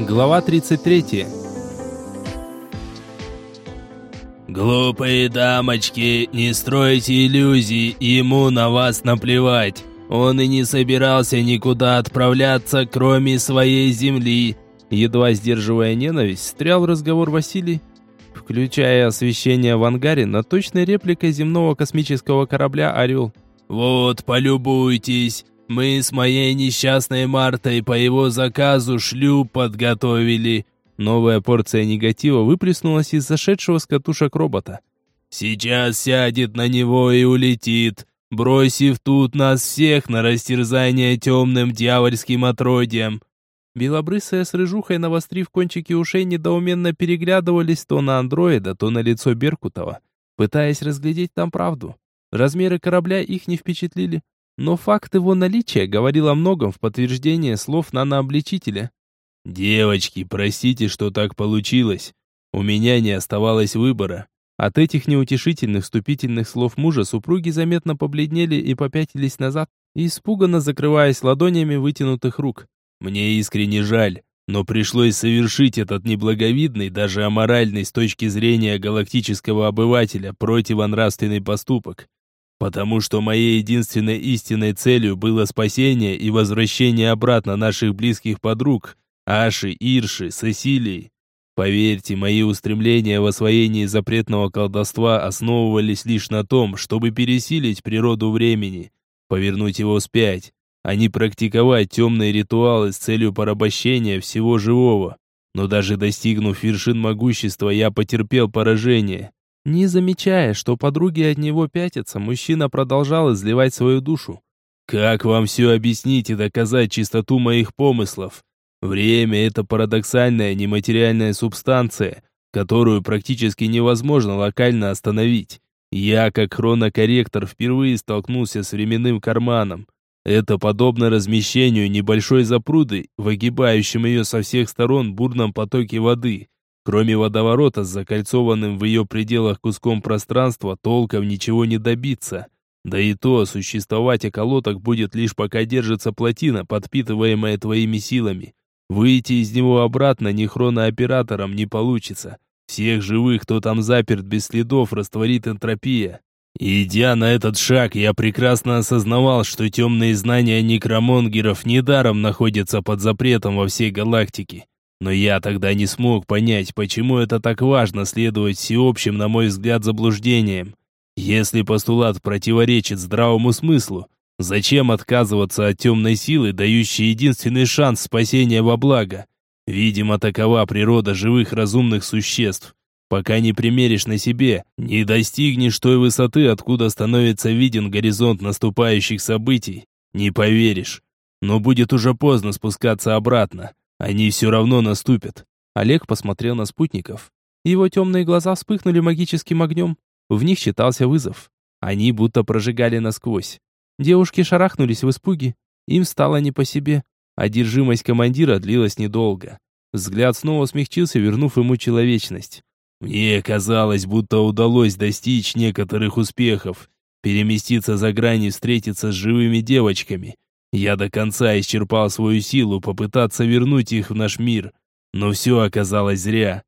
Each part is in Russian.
Глава 33. «Глупые дамочки, не стройте иллюзий, ему на вас наплевать. Он и не собирался никуда отправляться, кроме своей земли». Едва сдерживая ненависть, встрял разговор Василий, включая освещение в ангаре над точной репликой земного космического корабля «Орел». «Вот, полюбуйтесь, мы с моей несчастной Мартой по его заказу шлюп подготовили». Новая порция негатива выплеснулась из зашедшего с катушек робота. «Сейчас сядет на него и улетит, бросив тут нас всех на растерзание темным дьявольским отродьем». Белобрысая с рыжухой, навострив кончики ушей, недоуменно переглядывались то на андроида, то на лицо Беркутова, пытаясь разглядеть там правду. Размеры корабля их не впечатлили, но факт его наличия говорил о многом в подтверждение слов нанообличителя. «Девочки, простите, что так получилось. У меня не оставалось выбора». От этих неутешительных вступительных слов мужа супруги заметно побледнели и попятились назад, испуганно закрываясь ладонями вытянутых рук. «Мне искренне жаль, но пришлось совершить этот неблаговидный, даже аморальный с точки зрения галактического обывателя, противонравственный поступок. Потому что моей единственной истинной целью было спасение и возвращение обратно наших близких подруг, Аши, Ирши, Сесилии. Поверьте, мои устремления в освоении запретного колдовства основывались лишь на том, чтобы пересилить природу времени, повернуть его вспять, а не практиковать темные ритуалы с целью порабощения всего живого. Но даже достигнув вершин могущества, я потерпел поражение. Не замечая, что подруги от него пятятся, мужчина продолжал изливать свою душу. «Как вам все объяснить и доказать чистоту моих помыслов? Время — это парадоксальная нематериальная субстанция, которую практически невозможно локально остановить. Я, как хронокорректор, впервые столкнулся с временным карманом. Это подобно размещению небольшой запруды, выгибающим ее со всех сторон бурном потоке воды. Кроме водоворота с закольцованным в ее пределах куском пространства, толком ничего не добиться. Да и то, существовать околоток будет лишь пока держится плотина, подпитываемая твоими силами. Выйти из него обратно ни хронооператором не получится. Всех живых, кто там заперт без следов, растворит энтропия. Идя на этот шаг, я прекрасно осознавал, что темные знания некромонгеров недаром находятся под запретом во всей галактике. Но я тогда не смог понять, почему это так важно следовать всеобщим, на мой взгляд, заблуждениям. Если постулат противоречит здравому смыслу, Зачем отказываться от темной силы, дающей единственный шанс спасения во благо? Видимо, такова природа живых разумных существ. Пока не примеришь на себе, не достигнешь той высоты, откуда становится виден горизонт наступающих событий, не поверишь. Но будет уже поздно спускаться обратно. Они все равно наступят. Олег посмотрел на спутников. Его темные глаза вспыхнули магическим огнем. В них читался вызов. Они будто прожигали насквозь. Девушки шарахнулись в испуге. Им стало не по себе. Одержимость командира длилась недолго. Взгляд снова смягчился, вернув ему человечность. «Мне казалось, будто удалось достичь некоторых успехов, переместиться за грани, встретиться с живыми девочками. Я до конца исчерпал свою силу, попытаться вернуть их в наш мир. Но все оказалось зря.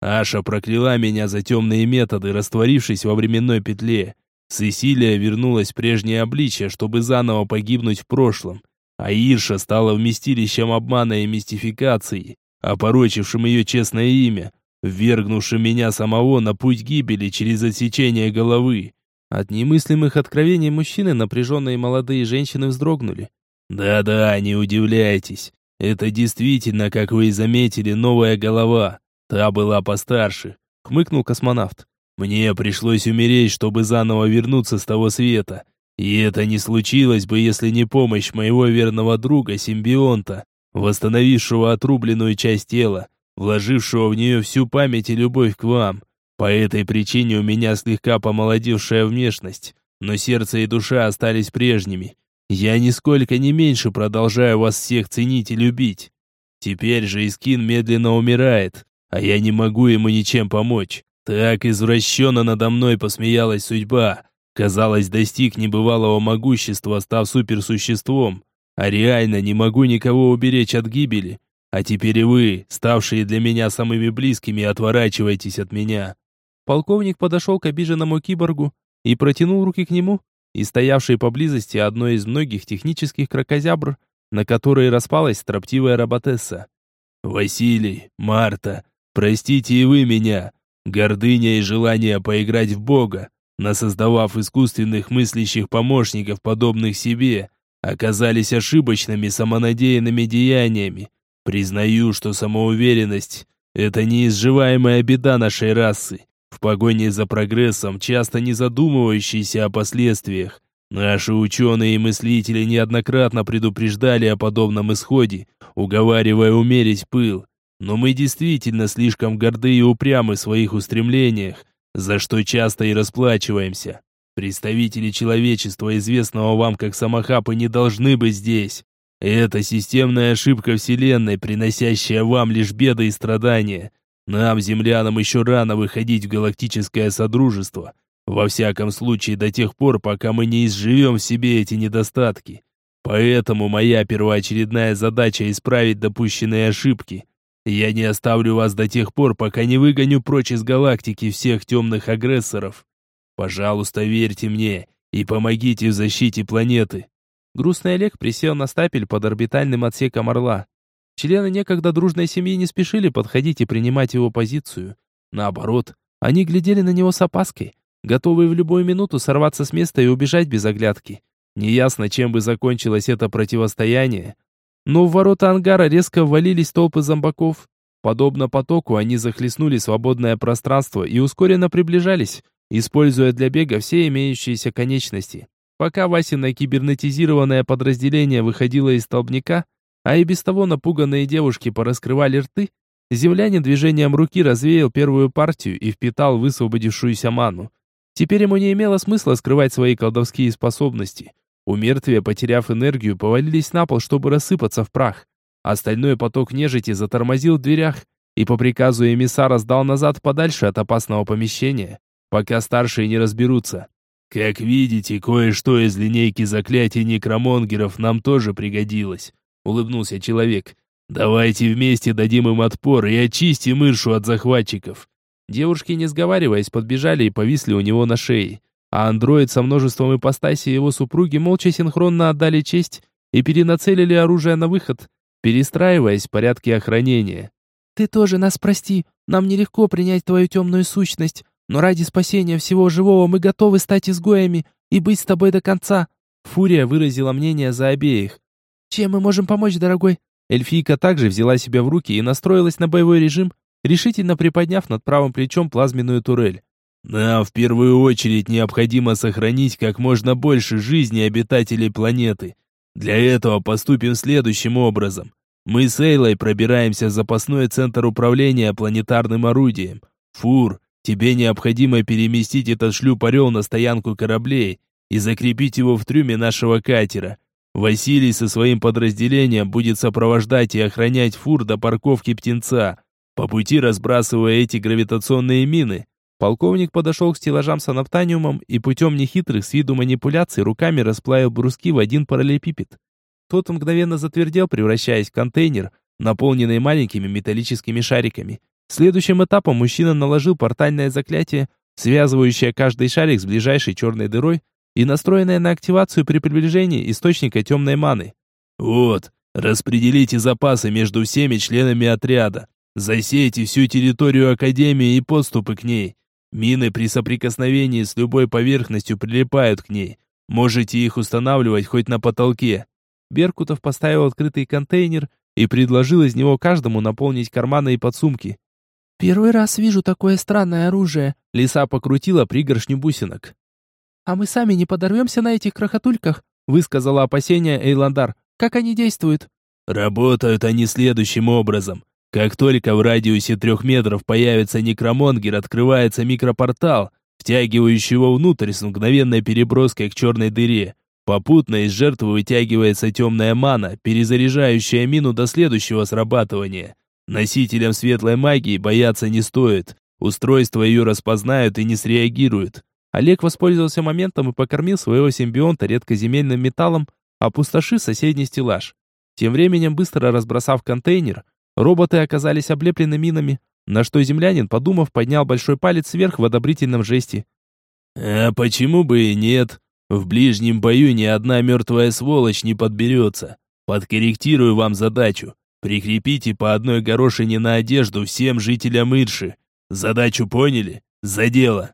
Аша прокляла меня за темные методы, растворившись во временной петле. Сесилия вернулась в прежнее обличье, чтобы заново погибнуть в прошлом, а Ирша стала вместилищем обмана и мистификации, опорочившим ее честное имя, ввергнувшим меня самого на путь гибели через отсечение головы. От немыслимых откровений мужчины напряженные молодые женщины вздрогнули. «Да-да, не удивляйтесь. Это действительно, как вы и заметили, новая голова. Та была постарше», — хмыкнул космонавт. Мне пришлось умереть, чтобы заново вернуться с того света. И это не случилось бы, если не помощь моего верного друга, симбионта, восстановившего отрубленную часть тела, вложившего в нее всю память и любовь к вам. По этой причине у меня слегка помолодевшая внешность, но сердце и душа остались прежними. Я нисколько не меньше продолжаю вас всех ценить и любить. Теперь же Искин медленно умирает, а я не могу ему ничем помочь. Так извращенно надо мной посмеялась судьба. Казалось, достиг небывалого могущества, став суперсуществом. А реально не могу никого уберечь от гибели. А теперь и вы, ставшие для меня самыми близкими, отворачивайтесь от меня». Полковник подошел к обиженному киборгу и протянул руки к нему, и стоявшей поблизости одной из многих технических крокозябр, на которые распалась строптивая роботесса. «Василий, Марта, простите и вы меня. Гордыня и желание поиграть в Бога, насоздавав искусственных мыслящих помощников, подобных себе, оказались ошибочными самонадеянными деяниями. Признаю, что самоуверенность – это неизживаемая беда нашей расы, в погоне за прогрессом, часто не задумывающийся о последствиях. Наши ученые и мыслители неоднократно предупреждали о подобном исходе, уговаривая умерить пыл. Но мы действительно слишком горды и упрямы в своих устремлениях, за что часто и расплачиваемся. Представители человечества, известного вам как самохапы, не должны быть здесь. Это системная ошибка Вселенной, приносящая вам лишь беды и страдания. Нам, землянам, еще рано выходить в галактическое содружество. Во всяком случае, до тех пор, пока мы не изживем в себе эти недостатки. Поэтому моя первоочередная задача исправить допущенные ошибки. Я не оставлю вас до тех пор, пока не выгоню прочь из галактики всех темных агрессоров. Пожалуйста, верьте мне и помогите в защите планеты. Грустный Олег присел на стапель под орбитальным отсеком Орла. Члены некогда дружной семьи не спешили подходить и принимать его позицию. Наоборот, они глядели на него с опаской, готовые в любую минуту сорваться с места и убежать без оглядки. Неясно, чем бы закончилось это противостояние. Но в ворота ангара резко ввалились толпы зомбаков. Подобно потоку, они захлестнули свободное пространство и ускоренно приближались, используя для бега все имеющиеся конечности. Пока Васина кибернетизированное подразделение выходило из столбняка, а и без того напуганные девушки пораскрывали рты, землянин движением руки развеял первую партию и впитал высвободившуюся ману. Теперь ему не имело смысла скрывать свои колдовские способности. У мертвия, потеряв энергию, повалились на пол, чтобы рассыпаться в прах. Остальной поток нежити затормозил в дверях и по приказу эмиссара сдал назад подальше от опасного помещения, пока старшие не разберутся. Как видите, кое-что из линейки заклятий некромонгеров нам тоже пригодилось улыбнулся человек. Давайте вместе дадим им отпор и очистим Иршу от захватчиков. Девушки, не сговариваясь, подбежали и повисли у него на шее. А андроид со множеством ипостасей его супруги молча синхронно отдали честь и перенацелили оружие на выход, перестраиваясь в порядке охранения. «Ты тоже нас прости, нам нелегко принять твою темную сущность, но ради спасения всего живого мы готовы стать изгоями и быть с тобой до конца». Фурия выразила мнение за обеих, «Чем мы можем помочь, дорогой?» Эльфийка также взяла себя в руки и настроилась на боевой режим, решительно приподняв над правым плечом плазменную турель. «Нам в первую очередь необходимо сохранить как можно больше жизни обитателей планеты. Для этого поступим следующим образом. Мы с Эйлой пробираемся в запасной центр управления планетарным орудием. Фур, тебе необходимо переместить этот шлюп-орел на стоянку кораблей и закрепить его в трюме нашего катера. Василий со своим подразделением будет сопровождать и охранять фур до парковки птенца, по пути разбрасывая эти гравитационные мины. Полковник подошел к стеллажам с анаптаниумом и путем нехитрых с виду манипуляций руками расплавил бруски в один параллелепипед. Тот мгновенно затвердел, превращаясь в контейнер, наполненный маленькими металлическими шариками. Следующим этапом мужчина наложил портальное заклятие, связывающее каждый шарик с ближайшей черной дырой, и настроенная на активацию при приближении источника темной маны. Вот, распределите запасы между всеми членами отряда. Засейте всю территорию Академии и подступы к ней. Мины при соприкосновении с любой поверхностью прилипают к ней. Можете их устанавливать хоть на потолке. Беркутов поставил открытый контейнер и предложил из него каждому наполнить карманы и подсумки. «Первый раз вижу такое странное оружие», — лиса покрутила пригоршню бусинок. «А мы сами не подорвемся на этих крохотульках?» высказала опасение Эйландар. «Как они действуют?» «Работают они следующим образом. Как только в радиусе трех метров появится некромонгер, открывается микропортал, втягивающий его внутрь с мгновенной переброской к черной дыре. Попутно из жертвы вытягивается темная мана, перезаряжающая мину до следующего срабатывания. Носителям светлой магии бояться не стоит. Устройства ее распознают и не среагируют. Олег воспользовался моментом и покормил своего симбионта редкоземельным металлом, опустошив соседний стеллаж. Тем временем, быстро разбросав контейнер, Роботы оказались облеплены минами, на что землянин, подумав, поднял большой палец вверх в одобрительном жесте. «А почему бы и нет? В ближнем бою ни одна мертвая сволочь не подберется. Подкорректирую вам задачу. Прикрепите по одной горошине на одежду всем жителям Ирши. Задачу поняли? За дело!»